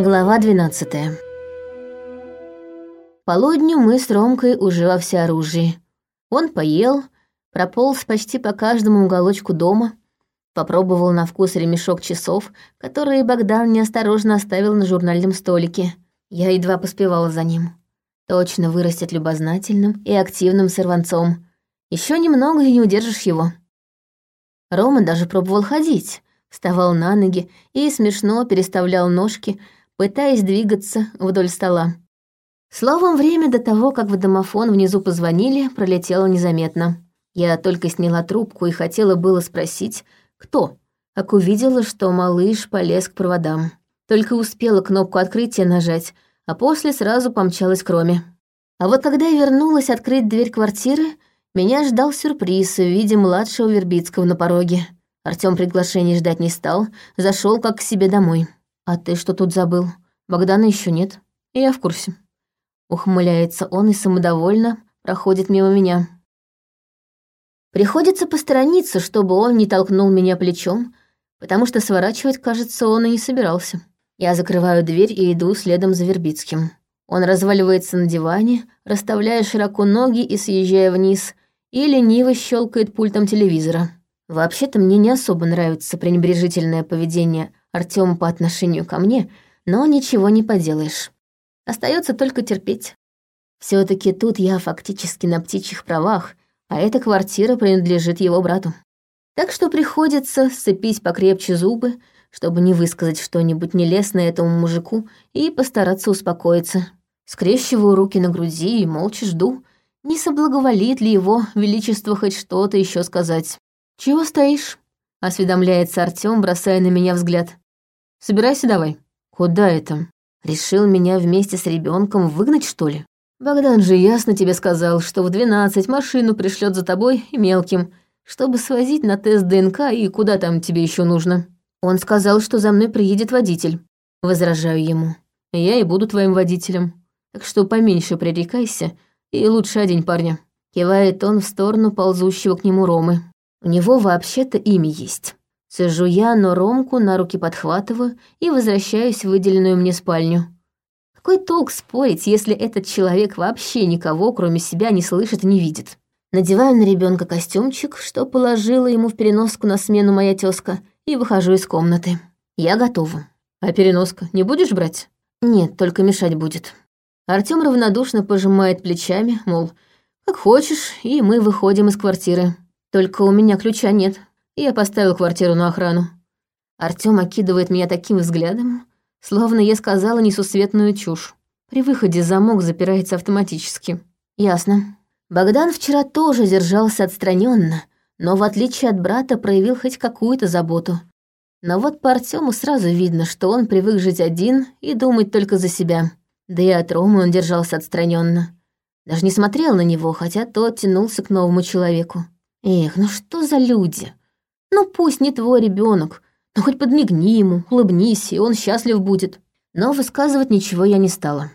Глава 12 Полудню мы с Ромкой уже во всеоружии. Он поел, прополз почти по каждому уголочку дома, попробовал на вкус ремешок часов, которые Богдан неосторожно оставил на журнальном столике. Я едва поспевала за ним. Точно вырастет любознательным и активным сорванцом. Еще немного и не удержишь его. Рома даже пробовал ходить, вставал на ноги и смешно переставлял ножки, пытаясь двигаться вдоль стола. Словом, время до того, как в домофон внизу позвонили, пролетело незаметно. Я только сняла трубку и хотела было спросить, кто, как увидела, что малыш полез к проводам. Только успела кнопку открытия нажать, а после сразу помчалась к Роме. А вот когда я вернулась открыть дверь квартиры, меня ждал сюрприз в виде младшего Вербицкого на пороге. Артём приглашений ждать не стал, зашел как к себе домой. «А ты что тут забыл? Богдана еще нет. Я в курсе». Ухмыляется он и самодовольно проходит мимо меня. Приходится посторониться, чтобы он не толкнул меня плечом, потому что сворачивать, кажется, он и не собирался. Я закрываю дверь и иду следом за Вербицким. Он разваливается на диване, расставляя широко ноги и съезжая вниз, и лениво щелкает пультом телевизора. Вообще-то мне не особо нравится пренебрежительное поведение Артема по отношению ко мне, но ничего не поделаешь. Остается только терпеть. все таки тут я фактически на птичьих правах, а эта квартира принадлежит его брату. Так что приходится сцепить покрепче зубы, чтобы не высказать что-нибудь нелестное этому мужику и постараться успокоиться. Скрещиваю руки на груди и молча жду, не соблаговолит ли его величество хоть что-то еще сказать. «Чего стоишь?» — осведомляется Артём, бросая на меня взгляд. «Собирайся давай». «Куда это? Решил меня вместе с ребенком выгнать, что ли?» «Богдан же ясно тебе сказал, что в двенадцать машину пришлет за тобой и мелким, чтобы свозить на тест ДНК и куда там тебе еще нужно. Он сказал, что за мной приедет водитель». Возражаю ему. «Я и буду твоим водителем. Так что поменьше пререкайся и лучше одень парня». Кивает он в сторону ползущего к нему Ромы. У него вообще-то имя есть. Сижу я, но Ромку на руки подхватываю и возвращаюсь в выделенную мне спальню. Какой толк спорить, если этот человек вообще никого, кроме себя, не слышит и не видит? Надеваю на ребенка костюмчик, что положила ему в переноску на смену моя тезка, и выхожу из комнаты. Я готова. А переноска не будешь брать? Нет, только мешать будет. Артём равнодушно пожимает плечами, мол, как хочешь, и мы выходим из квартиры. Только у меня ключа нет. Я поставил квартиру на охрану. Артём окидывает меня таким взглядом, словно я сказала несусветную чушь. При выходе замок запирается автоматически. Ясно. Богдан вчера тоже держался отстраненно, но в отличие от брата проявил хоть какую-то заботу. Но вот по Артёму сразу видно, что он привык жить один и думать только за себя. Да и от Ромы он держался отстраненно. Даже не смотрел на него, хотя тот тянулся к новому человеку. Эх, ну что за люди? Ну пусть не твой ребенок, но хоть подмигни ему, улыбнись, и он счастлив будет. Но высказывать ничего я не стала.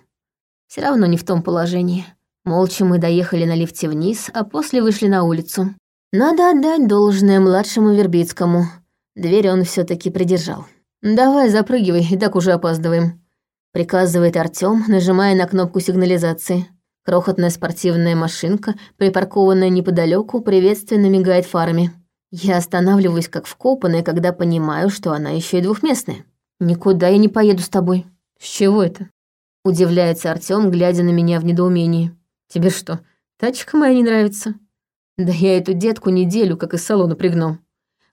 Все равно не в том положении. Молча мы доехали на лифте вниз, а после вышли на улицу. Надо отдать должное младшему Вербицкому. Дверь он все таки придержал. «Давай, запрыгивай, и так уже опаздываем», — приказывает Артём, нажимая на кнопку сигнализации. Крохотная спортивная машинка, припаркованная неподалеку, приветственно мигает фарами. Я останавливаюсь как вкопанная, когда понимаю, что она еще и двухместная. «Никуда я не поеду с тобой». «С чего это?» Удивляется Артём, глядя на меня в недоумении. «Тебе что, тачка моя не нравится?» «Да я эту детку неделю как из салона пригнал».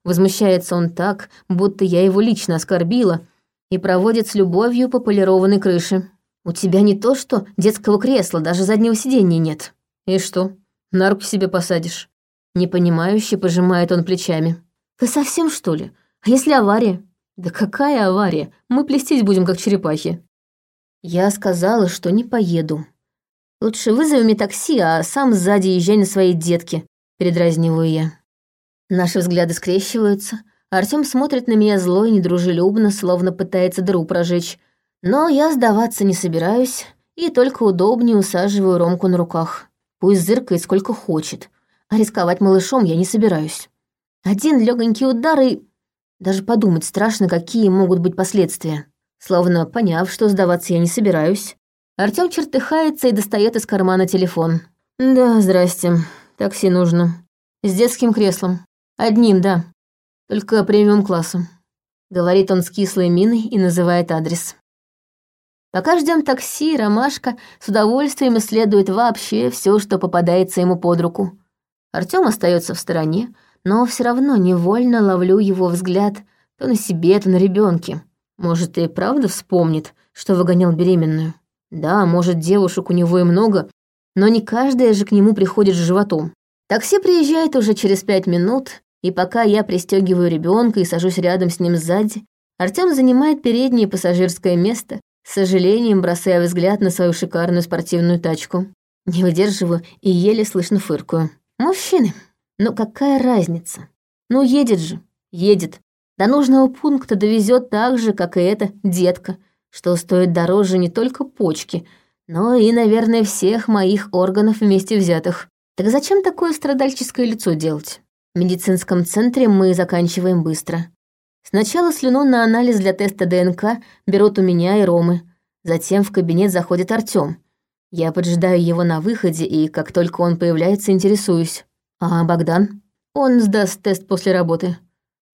Возмущается он так, будто я его лично оскорбила, и проводит с любовью по полированной крыше. У тебя не то что детского кресла, даже заднего сиденья нет. И что, на руки себе посадишь? Непонимающе пожимает он плечами. Ты совсем что ли? А если авария? Да какая авария? Мы плестись будем, как черепахи. Я сказала, что не поеду. Лучше вызови мне такси, а сам сзади езжай на своей детке, передразниваю я. Наши взгляды скрещиваются. Артём смотрит на меня зло и недружелюбно, словно пытается дыру прожечь, но я сдаваться не собираюсь и только удобнее усаживаю Ромку на руках. Пусть зыркает сколько хочет, а рисковать малышом я не собираюсь. Один легонький удар и... Даже подумать страшно, какие могут быть последствия. Словно поняв, что сдаваться я не собираюсь, Артём чертыхается и достает из кармана телефон. «Да, здрасте. Такси нужно. С детским креслом. Одним, да. Только премиум класса», — говорит он с кислой миной и называет адрес. Пока ждем такси, Ромашка с удовольствием исследует вообще все, что попадается ему под руку. Артём остается в стороне, но все равно невольно ловлю его взгляд то на себе, то на ребенке. Может, и правда вспомнит, что выгонял беременную. Да, может, девушек у него и много, но не каждая же к нему приходит с животом. Такси приезжает уже через пять минут, и пока я пристегиваю ребенка и сажусь рядом с ним сзади, Артём занимает переднее пассажирское место, с сожалением бросая взгляд на свою шикарную спортивную тачку. Не выдерживаю и еле слышно фыркую. Мужчины. Ну какая разница? Ну едет же, едет. До нужного пункта довезет так же, как и эта детка, что стоит дороже не только почки, но и, наверное, всех моих органов вместе взятых. Так зачем такое страдальческое лицо делать? В медицинском центре мы заканчиваем быстро. Сначала слюну на анализ для теста ДНК берут у меня и Ромы. Затем в кабинет заходит Артём. Я поджидаю его на выходе, и как только он появляется, интересуюсь. «А Богдан?» «Он сдаст тест после работы.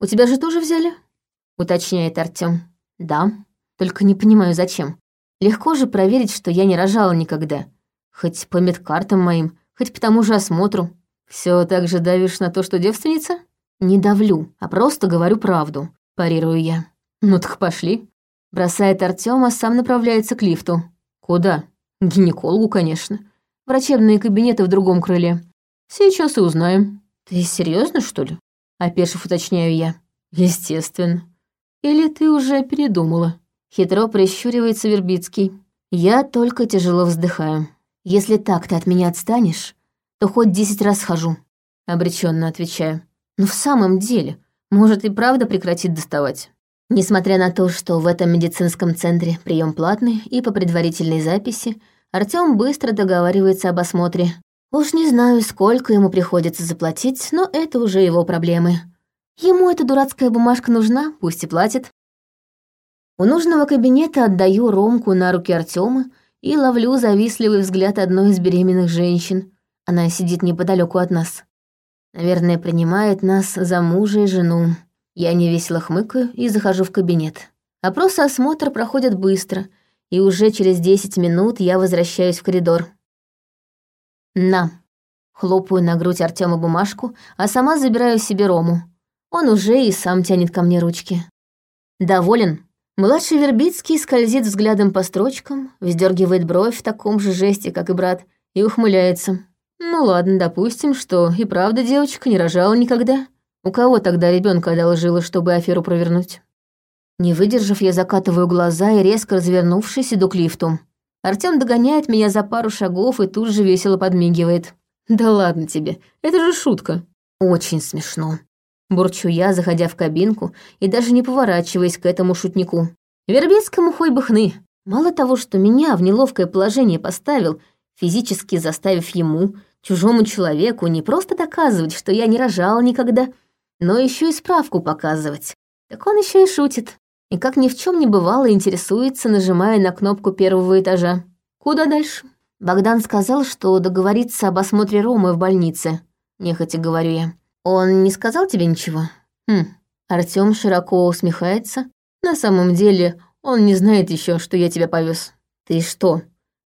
«У тебя же тоже взяли?» — уточняет Артём. «Да, только не понимаю, зачем. Легко же проверить, что я не рожала никогда. Хоть по медкартам моим, хоть по тому же осмотру. Все так же давишь на то, что девственница?» «Не давлю, а просто говорю правду», — парирую я. «Ну так пошли». Бросает Артём, а сам направляется к лифту. «Куда?» «К гинекологу, конечно. Врачебные кабинеты в другом крыле. Сейчас и узнаем». «Ты серьезно, что ли?» Опешив, уточняю я. Естественно. Или ты уже передумала? Хитро прищуривается Вербицкий. Я только тяжело вздыхаю. Если так ты от меня отстанешь, то хоть десять раз схожу. Обреченно отвечаю. Но в самом деле, может и правда прекратит доставать. Несмотря на то, что в этом медицинском центре прием платный и по предварительной записи, Артём быстро договаривается об осмотре, Уж не знаю, сколько ему приходится заплатить, но это уже его проблемы. Ему эта дурацкая бумажка нужна, пусть и платит. У нужного кабинета отдаю Ромку на руки Артема и ловлю завистливый взгляд одной из беременных женщин. Она сидит неподалеку от нас. Наверное, принимает нас за мужа и жену. Я невесело хмыкаю и захожу в кабинет. Опрос и осмотр проходят быстро, и уже через 10 минут я возвращаюсь в коридор. «На». Хлопаю на грудь Артема бумажку, а сама забираю себе Рому. Он уже и сам тянет ко мне ручки. «Доволен?» Младший Вербицкий скользит взглядом по строчкам, вздергивает бровь в таком же жесте, как и брат, и ухмыляется. «Ну ладно, допустим, что и правда девочка не рожала никогда. У кого тогда ребенка одолжила, чтобы аферу провернуть?» Не выдержав, я закатываю глаза и, резко развернувшись, иду к лифту. Артём догоняет меня за пару шагов и тут же весело подмигивает. «Да ладно тебе, это же шутка». «Очень смешно». Бурчу я, заходя в кабинку и даже не поворачиваясь к этому шутнику. Вербецкому хоть бы хны. Мало того, что меня в неловкое положение поставил, физически заставив ему, чужому человеку, не просто доказывать, что я не рожала никогда, но еще и справку показывать. Так он еще и шутит и как ни в чем не бывало интересуется, нажимая на кнопку первого этажа. Куда дальше? Богдан сказал, что договорится об осмотре Ромы в больнице. Нехотя говорю я. Он не сказал тебе ничего? Хм. Артём широко усмехается. На самом деле, он не знает еще, что я тебя повез. Ты что,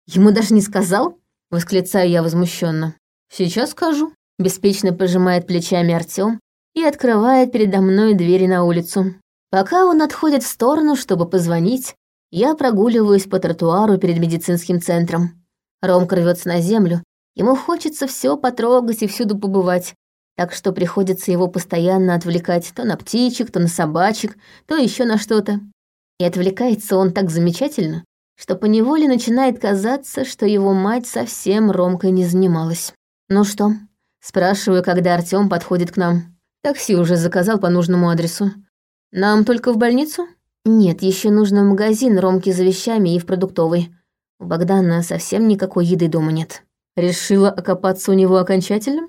ему даже не сказал? Восклицаю я возмущенно. Сейчас скажу. Беспечно пожимает плечами Артём и открывает передо мной двери на улицу. Пока он отходит в сторону, чтобы позвонить, я прогуливаюсь по тротуару перед медицинским центром. Ромка рвется на землю. Ему хочется все потрогать и всюду побывать, так что приходится его постоянно отвлекать то на птичек, то на собачек, то еще на что-то. И отвлекается он так замечательно, что поневоле начинает казаться, что его мать совсем Ромкой не занималась. «Ну что?» — спрашиваю, когда Артём подходит к нам. Такси уже заказал по нужному адресу. Нам только в больницу? Нет, еще нужно в магазин Ромки за вещами и в продуктовый. У Богдана совсем никакой еды дома нет. Решила окопаться у него окончательно?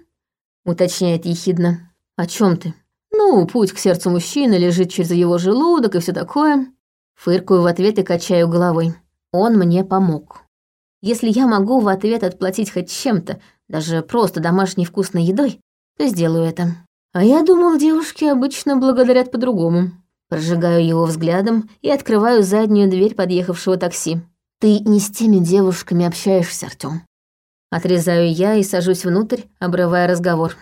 Уточняет ехидно. О чем ты? Ну, путь к сердцу мужчины лежит через его желудок и все такое. Фыркаю в ответ и качаю головой. Он мне помог. Если я могу в ответ отплатить хоть чем-то, даже просто домашней вкусной едой, то сделаю это. А я думал, девушки обычно благодарят по-другому. Прожигаю его взглядом и открываю заднюю дверь подъехавшего такси. Ты не с теми девушками общаешься, Артём. Отрезаю я и сажусь внутрь, обрывая разговор.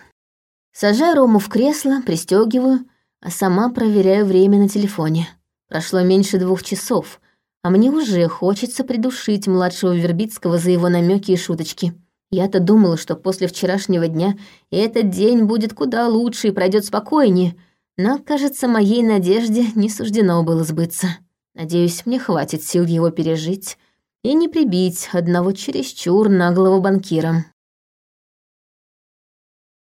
Сажаю Рому в кресло, пристегиваю, а сама проверяю время на телефоне. Прошло меньше двух часов, а мне уже хочется придушить младшего Вербицкого за его намеки и шуточки. Я-то думала, что после вчерашнего дня этот день будет куда лучше и пройдет спокойнее, но, кажется, моей надежде не суждено было сбыться. Надеюсь, мне хватит сил его пережить и не прибить одного чересчур наглого банкира.